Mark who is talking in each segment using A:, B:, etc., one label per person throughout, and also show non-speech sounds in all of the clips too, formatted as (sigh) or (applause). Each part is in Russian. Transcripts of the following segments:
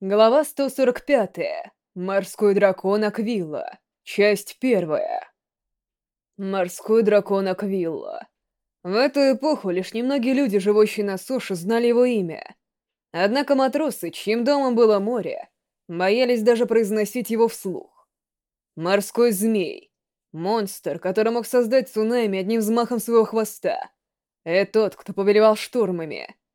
A: Глава 145. Морской дракон Аквилла. Часть первая. Морской дракон Аквилла. В эту эпоху лишь немногие люди, живущие на суше, знали его имя. Однако матросы, чьим домом было море, боялись даже произносить его вслух. Морской змей. Монстр, который мог создать цунами одним взмахом своего хвоста. Это тот, кто повелевал штормами —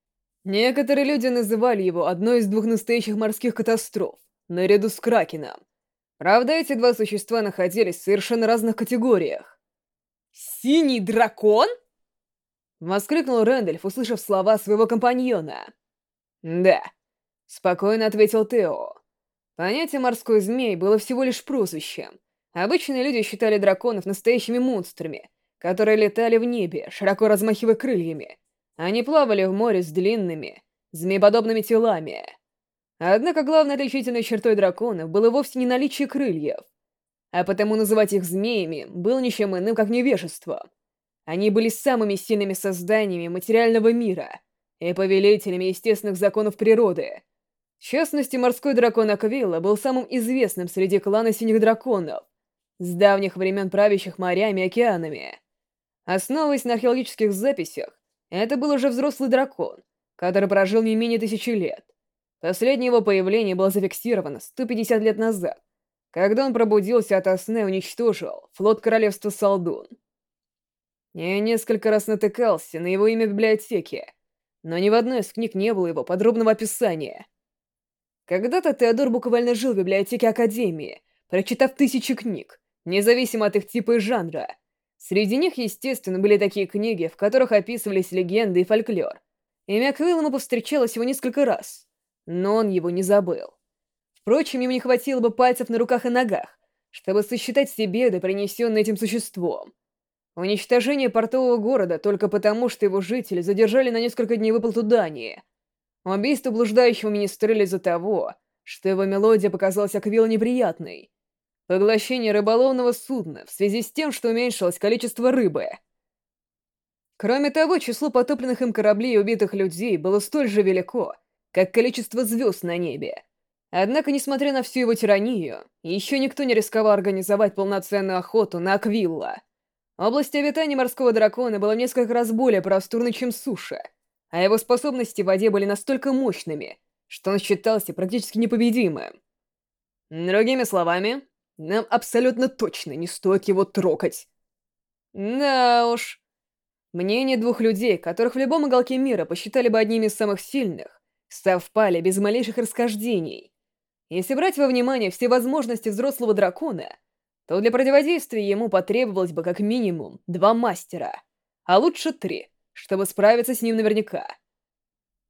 A: Некоторые люди называли его одной из двух настоящих морских катастроф, наряду с Кракеном. Правда, эти два существа находились в совершенно разных категориях.
B: «Синий дракон?»
A: Воскликнул Рэндальф, услышав слова своего компаньона. «Да», — спокойно ответил Тео. Понятие «морской змей» было всего лишь прозвищем. Обычные люди считали драконов настоящими монстрами, которые летали в небе, широко размахивая крыльями — они плавали в море с длинными, змееподобными телами. Однако главной отличительной чертой драконов было вовсе не наличие крыльев, а потому называть их змеями было ничем иным, как невежество. Они были самыми сильными созданиями материального мира и повелителями естественных законов природы. В частности, морской дракон Аквилла был самым известным среди клана Синих Драконов, с давних времен правящих морями и океанами. Основываясь на археологических записях, это был уже взрослый дракон, который прожил не менее тысячи лет. Последнее его появление было зафиксировано 150 лет назад, когда он пробудился от сна и уничтожил флот королевства Салдун. Я несколько раз натыкался на его имя в библиотеке, но ни в одной из книг не было его подробного описания. Когда-то Теодор буквально жил в библиотеке Академии, прочитав тысячи книг, независимо от их типа и жанра — Среди них, естественно, были такие книги, в которых описывались легенды и фольклор. Имя Квиллома повстречалось его несколько раз, но он его не забыл. Впрочем, ему не хватило бы пальцев на руках и ногах, чтобы сосчитать все беды, принесенные этим существом. Уничтожение портового города только потому, что его жители задержали на несколько дней выплату Дании. Убийство блуждающего министреля из-за того, что его мелодия показалась Аквилла неприятной поглощение рыболовного судна в связи с тем, что уменьшилось количество рыбы. Кроме того, число потопленных им кораблей и убитых людей было столь же велико, как количество звезд на небе. Однако, несмотря на всю его тиранию, еще никто не рисковал организовать полноценную охоту на Аквилла. Область обитания морского дракона была в несколько раз более просторной, чем суша, а его способности в воде были настолько мощными, что он считался практически непобедимым. Другими словами, нам абсолютно точно не стоит его трогать. Да уж. Мнения двух людей, которых в любом уголке мира посчитали бы одними из самых сильных, совпали без малейших расхождений. Если брать во внимание все возможности взрослого дракона, то для противодействия ему потребовалось бы как минимум два мастера, а лучше три, чтобы справиться с ним наверняка.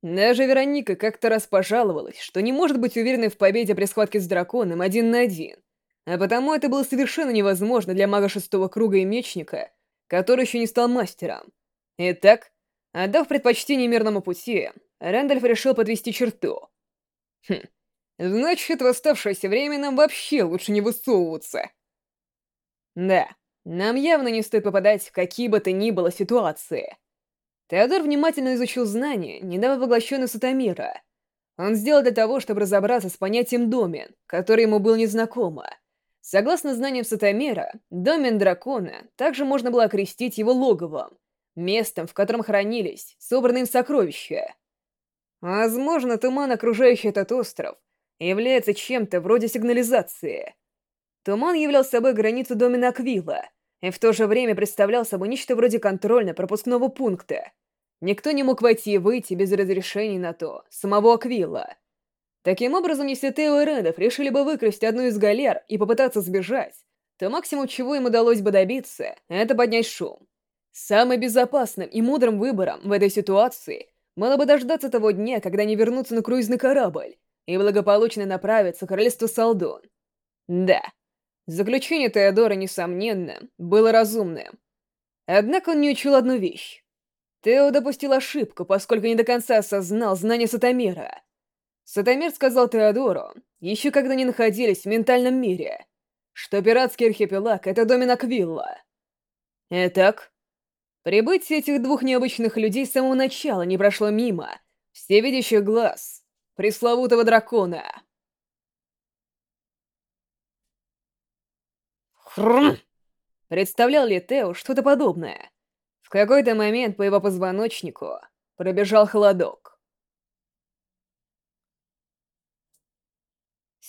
A: Даже Вероника как-то раз пожаловалась, что не может быть уверенной в победе при схватке с драконом один на один — а потому это было совершенно невозможно для мага шестого круга и мечника, который еще не стал мастером. Итак, отдав предпочтение мирному пути, Рэндальф решил подвести черту. Хм, значит, в оставшееся время нам вообще лучше не высовываться. Да, нам явно не стоит попадать в какие бы то ни было ситуации. Теодор внимательно изучил знания, недавно поглощенные Сатамира. Он сделал для того, чтобы разобраться с понятием «домен», которое ему было незнакомо. Согласно знаниям Сатомера, домен дракона также можно было окрестить его логовом, местом, в котором хранились собранные сокровища. Возможно, туман, окружающий этот остров, является чем-то вроде сигнализации. Туман являл собой границу домена Аквила и в то же время представлял собой нечто вроде контрольно-пропускного пункта. Никто не мог войти и выйти без разрешения на то самого Аквила — Таким образом, если Тео и Рэндов решили бы выкрасть одну из галер и попытаться сбежать, то максимум, чего им удалось бы добиться, это поднять шум. Самым безопасным и мудрым выбором в этой ситуации было бы дождаться того дня, когда они вернутся на круизный корабль и благополучно направятся к королевству Салдон. Да, заключение Теодора, несомненно, было разумным. Однако он не учил одну вещь. Тео допустил ошибку, поскольку не до конца осознал знания Сатомера — Сатамир сказал Теодору, еще когда они находились в ментальном мире, что пиратский архипелаг — это домен Аквилла. Итак, прибытие этих двух необычных людей с самого начала не прошло мимо всевидящих глаз пресловутого дракона. Хрм! Представлял ли Тео что-то подобное? В какой-то момент по его позвоночнику пробежал холодок.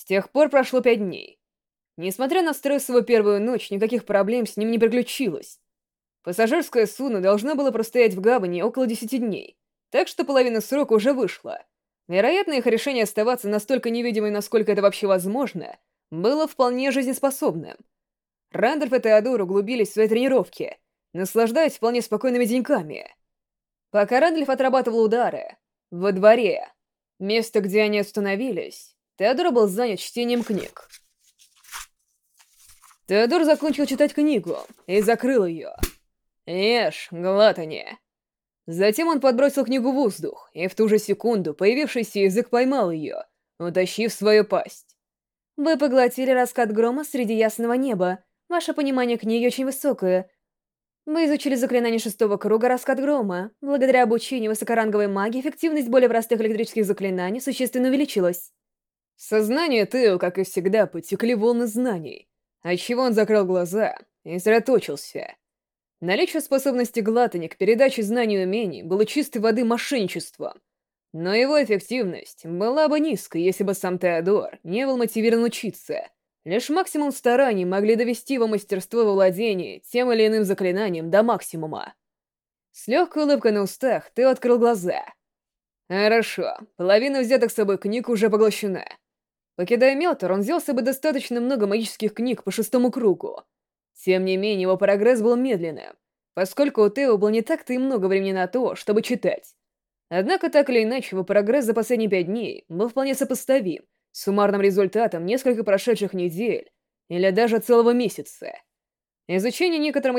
A: тех пор прошло пять дней. Несмотря на стресс его первую ночь, никаких проблем с ним не приключилось. Пассажирское судно должно было простоять в гавани около десяти дней, так что половина срока уже вышла. Вероятно, их решение оставаться настолько невидимой, насколько это вообще возможно, было вполне жизнеспособным. Рандольф и Теодор углубились в свои тренировки, наслаждаясь вполне спокойными деньками. Пока Рандольф отрабатывал удары, во дворе, место, где они остановились, Теодор был занят чтением книг. Теодор закончил читать книгу и закрыл ее. «Ешь, глатани!» Затем он подбросил книгу в воздух, и в ту же секунду появившийся язык поймал ее, утащив свою пасть.
C: «Вы поглотили раскат грома среди ясного неба. Ваше понимание книги очень высокое. Мы изучили заклинание шестого круга «Раскат грома». Благодаря обучению высокоранговой магии эффективность более простых электрических заклинаний существенно увеличилась.
A: Сознание Тео, как и всегда, потекли волны знаний, отчего он закрыл глаза и сосредоточился. Наличие способности Глатани к передаче знаний и умений было чистой воды мошенничеством, но его эффективность была бы низкой, если бы сам Теодор не был мотивирован учиться. Лишь максимум стараний могли довести его мастерство во владении тем или иным заклинанием до максимума. С легкой улыбкой на устах Тео открыл глаза. «Хорошо, половина взятых с собой книг уже поглощена. Покидая Мелтор, он взял с собой достаточно много магических книг по шестому кругу. Тем не менее, его прогресс был медленным, поскольку у Тео было не так-то и много времени на то, чтобы читать. Однако, так или иначе, его прогресс за последние пять дней был вполне сопоставим суммарным результатом несколько прошедших недель или даже целого месяца. Изучение некоторых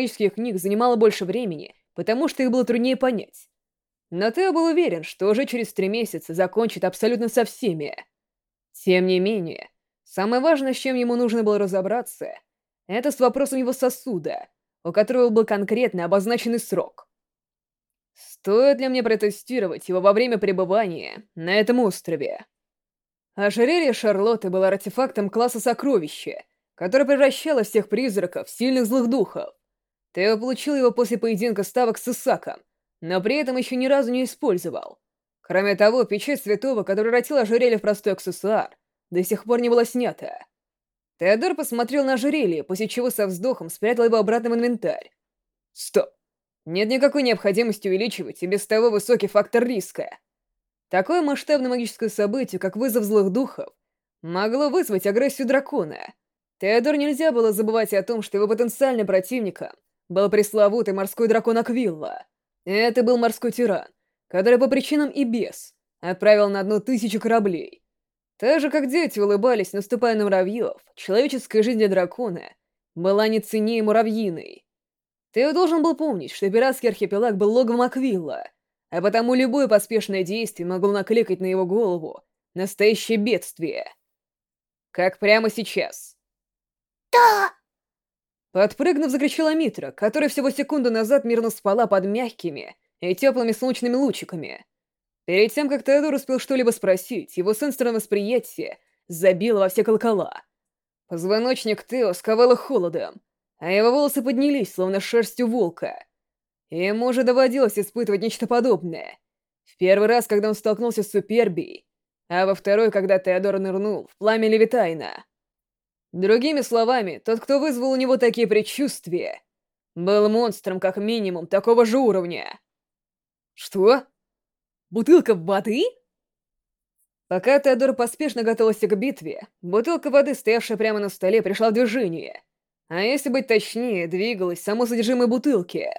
A: Тем не менее, самое важное, с чем ему нужно было разобраться, это с вопросом его сосуда, у которого был конкретно обозначенный срок. Стоит ли мне протестировать его во время пребывания на этом острове? Ожерелье Шарлотты было артефактом класса сокровища, который превращало всех призраков в сильных злых духов. Тео получил его после поединка ставок с Исаком, но при этом еще ни разу не использовал. Кроме того, печать святого, которую ротила ожерелье в простой аксессуар, до сих пор не была снята. Теодор посмотрел на ожерелье, после чего со вздохом спрятал его обратно в инвентарь. Стоп. Нет никакой необходимости увеличивать и без того высокий фактор риска. Такое масштабное магическое событие, как вызов злых духов, могло вызвать агрессию дракона. Теодор нельзя было забывать о том, что его потенциальным противником был пресловутый морской дракон Аквилла. Это был морской тиран, которая по причинам и без отправил на одну тысячу кораблей. Так же, как дети улыбались, наступая на муравьев, человеческая жизнь для дракона была не ценнее муравьиной. Ты должен был помнить, что пиратский архипелаг был логом Аквилла, а потому любое поспешное действие могло накликать на его голову настоящее бедствие. Как прямо сейчас.
C: «Да!»
A: Подпрыгнув, закричала Митра, которая всего секунду назад мирно спала под мягкими, и теплыми солнечными лучиками. Перед тем, как Теодор успел что-либо спросить, его сенсорное восприятие забило во все колокола. Позвоночник Тео сковало холодом, а его волосы поднялись, словно шерстью волка. Ему уже доводилось испытывать нечто подобное. В первый раз, когда он столкнулся с Суперби, а во второй, когда Теодор нырнул в пламя Левитайна. Другими словами, тот, кто вызвал у него такие предчувствия, был монстром как минимум такого же уровня. Что? Бутылка воды? Пока Теодор поспешно готовился к битве, бутылка воды, стоявшая прямо на столе, пришла в движение. А если быть точнее, двигалась само содержимое бутылки.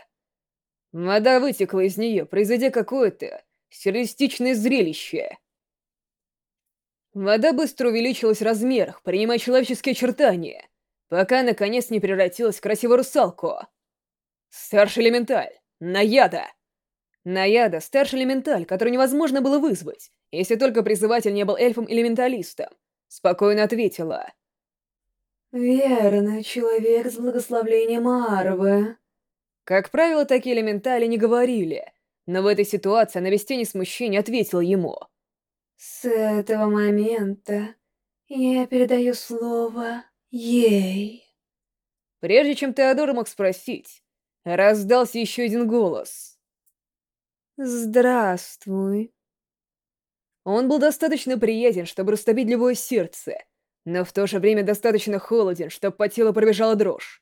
A: Вода вытекла из нее, произойдя какое-то сюрреалистичное зрелище. Вода быстро увеличилась в размерах, принимая человеческие очертания, пока, наконец, не превратилась в красивую русалку. Старший элементаль, Наяда, Наядас, старший элементаль, который невозможно было вызвать, если только призыватель не был эльфом-элементалистом, спокойно ответила.
C: «Верно, человек с благословлением Арвы».
A: Как правило, такие элементали не говорили, но в этой ситуации она без тени смущения ответила ему.
C: «С этого момента я передаю слово ей».
A: Прежде чем Теодор мог спросить, раздался еще один голос —
C: «Здравствуй».
A: Он был достаточно приятен, чтобы растопить любое сердце, но в то же время достаточно холоден, чтобы по телу пробежала дрожь.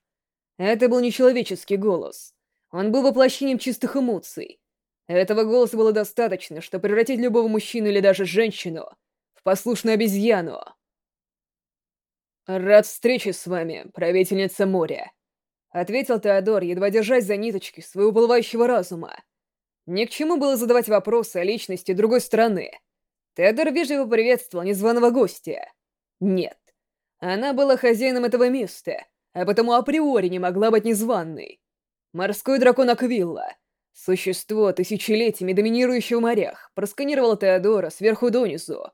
A: Это был нечеловеческий голос. Он был воплощением чистых эмоций. Этого голоса было достаточно, чтобы превратить любого мужчину или даже женщину в послушную обезьяну. Ни к чему было задавать вопросы о личности другой страны. Тедор вежливо приветствовал незваного гостя. Нет. Она была хозяином этого места, а потому априори не могла быть незваной. Морской дракон Аквилла, существо тысячелетиями доминирующее в морях, просканировала Теодора сверху донизу,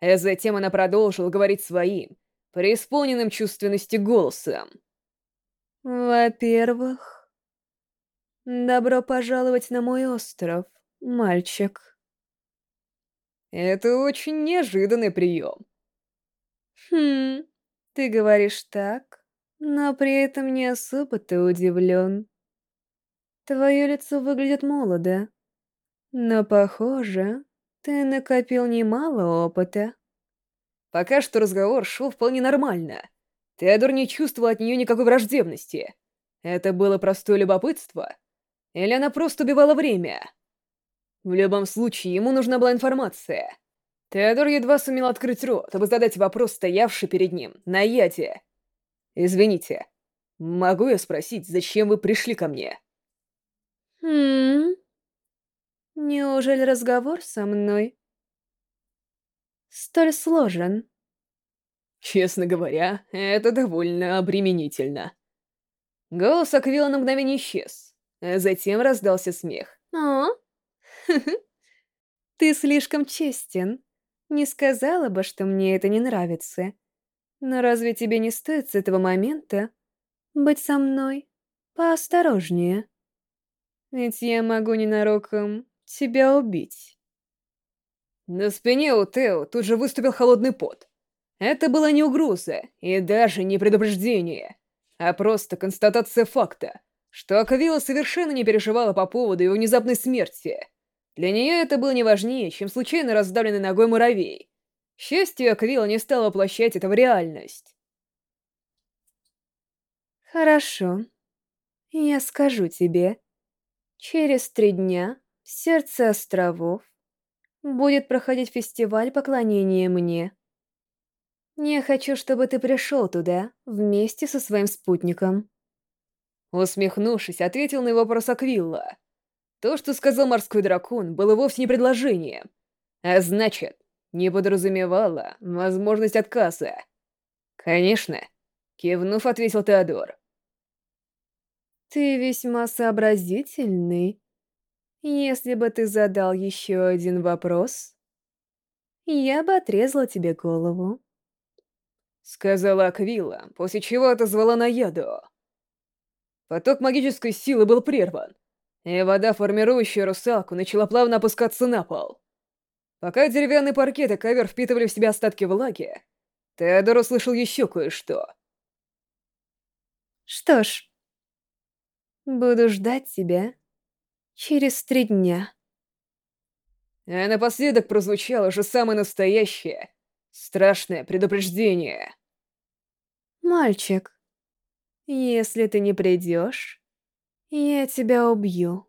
A: а затем она продолжила говорить своим, преисполненным чувственности голосом.
C: «Во-первых...» «Добро пожаловать на мой остров, мальчик».
A: «Это очень неожиданный прием».
C: «Хм, ты говоришь так, но при этом не особо ты удивлен. Твое лицо выглядит молодо, но, похоже, ты накопил немало опыта».
A: Пока что разговор шел вполне нормально. Теодор не чувствовал от нее никакой враждебности. Это было простое любопытство, или она просто убивала время? В любом случае, ему нужна была информация. Теодор едва сумел открыть рот, чтобы задать вопрос, стоявший перед ним, на яде. «Извините, могу я спросить, зачем вы пришли ко мне?»
C: «Хм... Неужели разговор со мной столь сложен?»
A: Честно говоря, это довольно обременительно. Голос Аквилла на мгновение исчез. Э, затем раздался смех.
C: О, а? (laughs) Ты слишком честен. Не сказала бы, что мне это не нравится. Но разве тебе не стоит с этого момента быть со мной поосторожнее? Ведь я могу ненароком тебя убить».
A: На спине у Тео тут же выступил холодный пот. Это была не угроза и даже не предупреждение, а просто констатация факта — что Аквила совершенно не переживала по поводу его внезапной смерти. Для нее это было не важнее, чем случайно раздавленный ногой муравей. К счастью, Аквила не стала воплощать это в реальность.
C: «Хорошо. Я скажу тебе. Через три дня в сердце островов будет проходить фестиваль поклонения мне. Я хочу, чтобы ты пришел туда вместе со своим спутником».
A: Усмехнувшись, ответил на его вопрос Аквилла. То, что сказал морской дракон, было вовсе не предложение. А значит, не подразумевало возможность отказа. «Конечно», — кивнув, ответил Теодор.
C: «Ты весьма сообразительный. Если бы ты задал еще один вопрос, я бы отрезала тебе голову», —
A: сказала Аквила, после чего отозвала на яду. Поток магической силы был прерван, и вода, формирующая русалку, начала плавно опускаться на пол. Пока деревянный паркет и ковер впитывали в себя остатки влаги, Теодор услышал еще кое-что.
C: «Что ж, буду ждать тебя через три дня».
A: А напоследок прозвучало же самое настоящее, страшное предупреждение.
C: «Мальчик, «Если ты не придешь, я тебя убью».